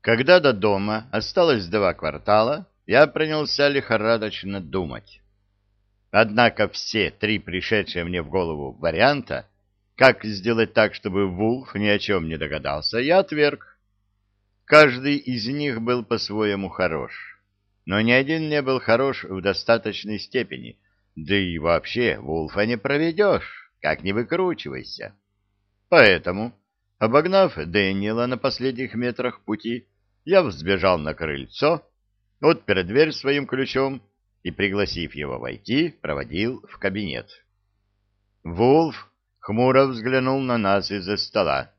Когда до дома осталось два квартала, я принялся лихорадочно думать. Однако все три пришедшие мне в голову варианта, как сделать так, чтобы Вулф ни о чем не догадался, я отверг. Каждый из них был по-своему хорош, но ни один не был хорош в достаточной степени, да и вообще Вулфа не проведешь, как не выкручивайся. Поэтому, обогнав Дэниела на последних метрах пути, я взбежал на крыльцо, отпер дверь своим ключом и, пригласив его войти, проводил в кабинет. Вулф хмуро взглянул на нас из-за стола.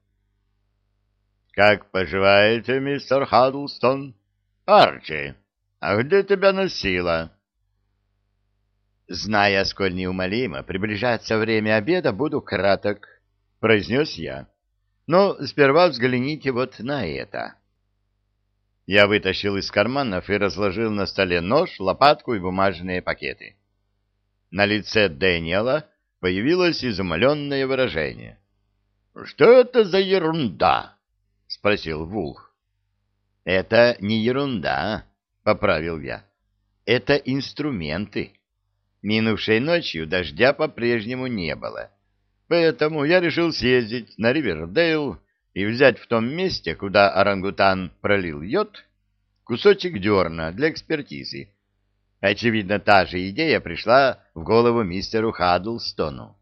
«Как поживаете, мистер Хаддлстон?» «Арчи, а где тебя носило?» «Зная, сколь неумолимо приближается время обеда, буду краток», — произнес я. «Но сперва взгляните вот на это». Я вытащил из карманов и разложил на столе нож, лопатку и бумажные пакеты. На лице Дэниела появилось изумленное выражение. — Что это за ерунда? — спросил Вулх. — Это не ерунда, — поправил я. — Это инструменты. Минувшей ночью дождя по-прежнему не было, поэтому я решил съездить на Ривердейл и взять в том месте, куда орангутан пролил йод, кусочек дерна для экспертизы. Очевидно, та же идея пришла в голову мистеру Хаддлстону.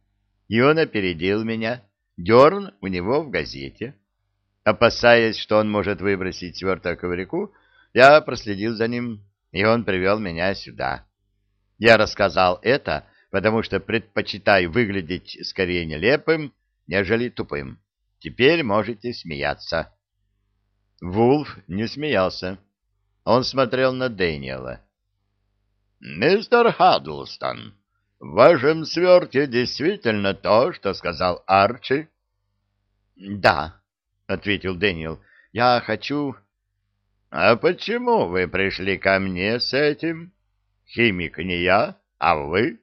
И он опередил меня. Дерн у него в газете. Опасаясь, что он может выбросить сверток в реку, я проследил за ним, и он привел меня сюда. Я рассказал это, потому что предпочитаю выглядеть скорее нелепым, нежели тупым. Теперь можете смеяться. Вулф не смеялся. Он смотрел на Дэниела. «Мистер Хаддлстон, в вашем свертке действительно то, что сказал Арчи?» «Да», — ответил Дэниел, — «я хочу...» «А почему вы пришли ко мне с этим? Химик не я, а вы?»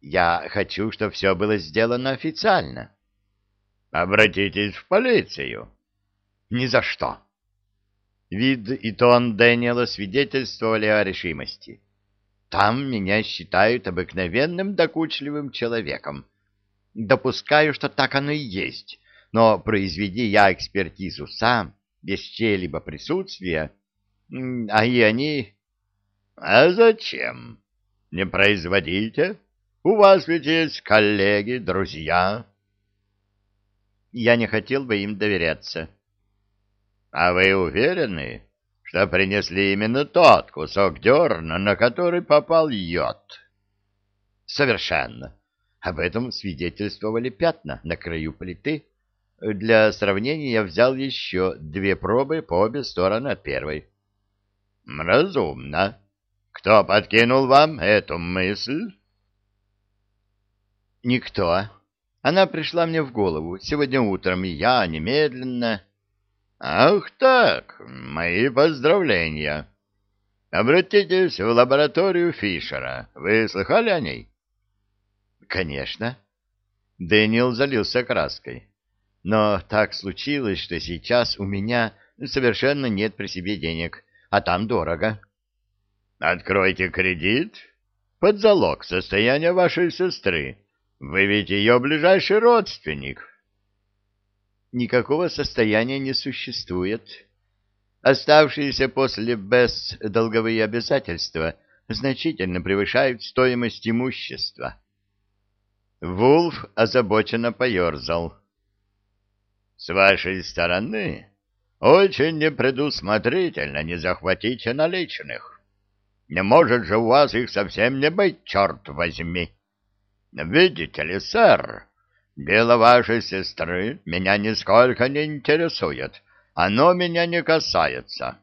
«Я хочу, чтобы все было сделано официально». Обратитесь в полицию. Ни за что. Вид и тон Дэниела свидетельствовали о решимости. Там меня считают обыкновенным докучливым человеком. Допускаю, что так оно и есть, но произведи я экспертизу сам, без чьей-либо присутствия, а и они... А зачем? Не производите? У вас ведь есть коллеги, друзья я не хотел бы им доверяться. — А вы уверены, что принесли именно тот кусок дерна, на который попал йод? — Совершенно. Об этом свидетельствовали пятна на краю плиты. Для сравнения я взял еще две пробы по обе стороны от первой. — Разумно. Кто подкинул вам эту мысль? — Никто. Она пришла мне в голову сегодня утром, и я немедленно... Ах так, мои поздравления. Обратитесь в лабораторию Фишера. Вы слыхали о ней? Конечно. Дэниел залился краской. Но так случилось, что сейчас у меня совершенно нет при себе денег, а там дорого. Откройте кредит под залог состояния вашей сестры вы ведь ее ближайший родственник. Никакого состояния не существует. Оставшиеся после БЭС долговые обязательства значительно превышают стоимость имущества. Вулф озабоченно поерзал. — С вашей стороны очень непредусмотрительно не захватить наличных. Не может же у вас их совсем не быть, черт возьми. Видите ли, сэр, дело вашей сестры меня нисколько не интересует. Оно меня не касается.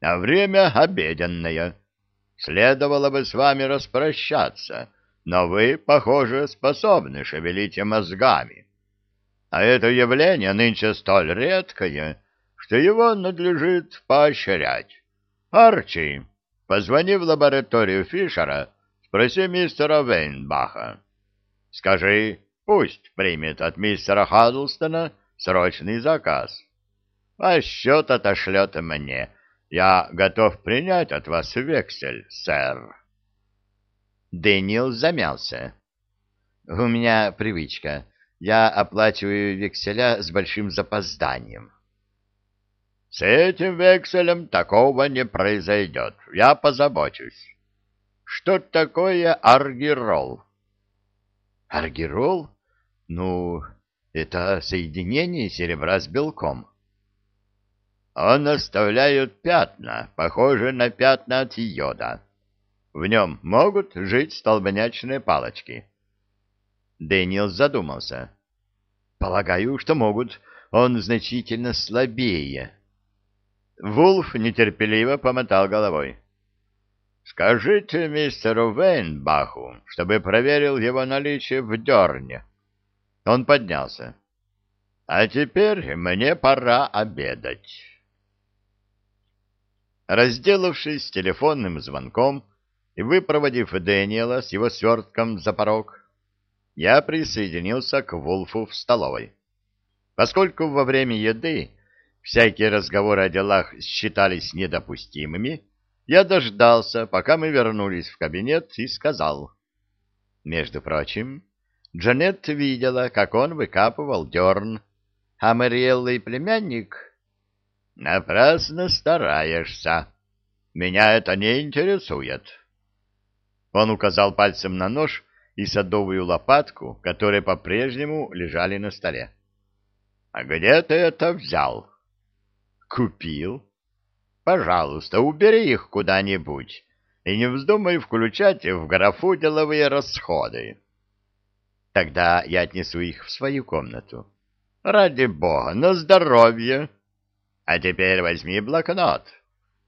А время обеденное. Следовало бы с вами распрощаться, но вы, похоже, способны шевелить мозгами. А это явление нынче столь редкое, что его надлежит поощрять. Арчи, позвони в лабораторию Фишера, спроси мистера Вейнбаха. Скажи, пусть примет от мистера Хаддлстона срочный заказ. а счет отошлет мне. Я готов принять от вас вексель, сэр. Дэниел замялся. У меня привычка. Я оплачиваю векселя с большим запозданием. С этим векселем такого не произойдет. Я позабочусь. Что такое аргирол? Аргирол? Ну, это соединение серебра с белком. Он оставляет пятна, похожие на пятна от йода. В нем могут жить столбнячные палочки. Дэниел задумался. Полагаю, что могут. Он значительно слабее. Вулф нетерпеливо помотал головой. Скажите мистеру Вейнбаху, чтобы проверил его наличие в дерне. Он поднялся. А теперь мне пора обедать. Разделавшись телефонным звонком и выпроводив Дэниела с его свертком за порог, я присоединился к Вулфу в столовой. Поскольку во время еды всякие разговоры о делах считались недопустимыми, я дождался, пока мы вернулись в кабинет, и сказал. Между прочим, Джанет видела, как он выкапывал дерн, а Мариэлла и племянник... Напрасно стараешься. Меня это не интересует. Он указал пальцем на нож и садовую лопатку, которые по-прежнему лежали на столе. — А где ты это взял? — Купил. Пожалуйста, убери их куда-нибудь и не вздумай включать в графу деловые расходы. Тогда я отнесу их в свою комнату. Ради бога, на здоровье. А теперь возьми блокнот.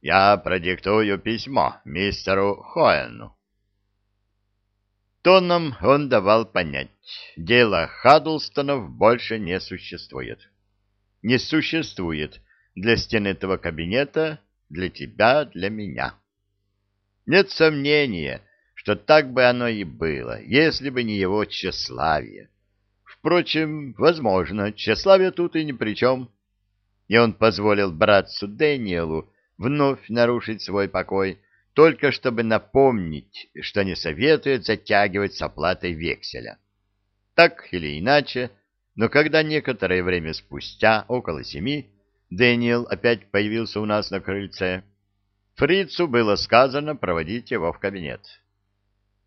Я продиктую письмо мистеру Хоэну. Тоном он давал понять, дело Хаддлстонов больше не существует. Не существует для стен этого кабинета для тебя, для меня. Нет сомнения, что так бы оно и было, если бы не его тщеславие. Впрочем, возможно, тщеславие тут и ни при чем. И он позволил братцу Дэниелу вновь нарушить свой покой, только чтобы напомнить, что не советует затягивать с оплатой векселя. Так или иначе, но когда некоторое время спустя, около семи, Дэниел опять появился у нас на крыльце. Фрицу было сказано проводить его в кабинет.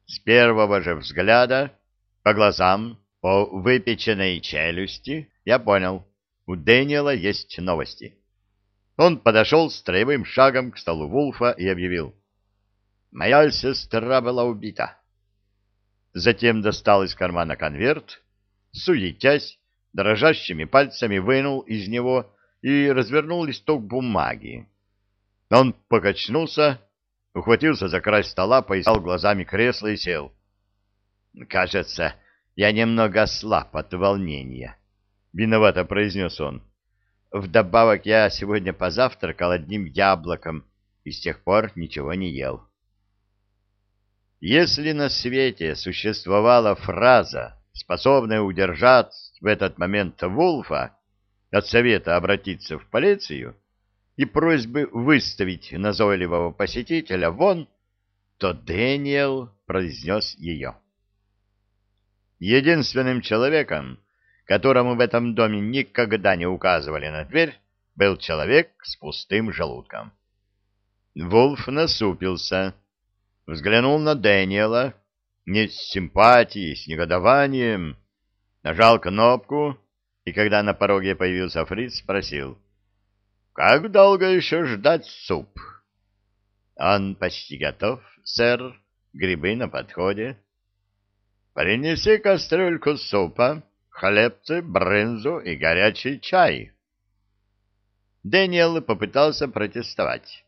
С первого же взгляда, по глазам, по выпеченной челюсти, я понял, у Дэниела есть новости. Он подошел строевым шагом к столу Вулфа и объявил. «Моя сестра была убита». Затем достал из кармана конверт, суетясь, дрожащими пальцами вынул из него и развернул листок бумаги. Он покачнулся, ухватился за край стола, поискал глазами кресло и сел. «Кажется, я немного ослаб от волнения», — виновато произнес он. «Вдобавок я сегодня позавтракал одним яблоком и с тех пор ничего не ел». Если на свете существовала фраза, способная удержать в этот момент Вулфа, от совета обратиться в полицию и просьбы выставить назойливого посетителя вон, то Дэниел произнес ее. Единственным человеком, которому в этом доме никогда не указывали на дверь, был человек с пустым желудком. Вулф насупился, взглянул на Дэниела, не с симпатией, с негодованием, нажал кнопку, и когда на пороге появился Фриц, спросил, «Как долго еще ждать суп?» «Он почти готов, сэр. Грибы на подходе». «Принеси кастрюльку супа, хлебцы, брынзу и горячий чай». Дэниел попытался протестовать,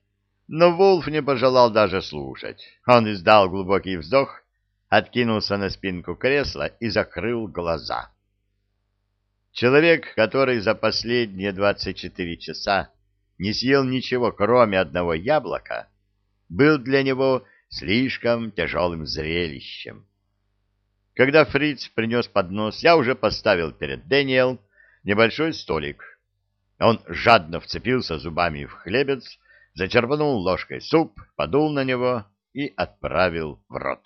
но Вулф не пожелал даже слушать. Он издал глубокий вздох, откинулся на спинку кресла и закрыл глаза. Человек, который за последние 24 часа не съел ничего, кроме одного яблока, был для него слишком тяжелым зрелищем. Когда Фриц принес поднос, я уже поставил перед Дэниел небольшой столик. Он жадно вцепился зубами в хлебец, зачерпнул ложкой суп, подул на него и отправил в рот.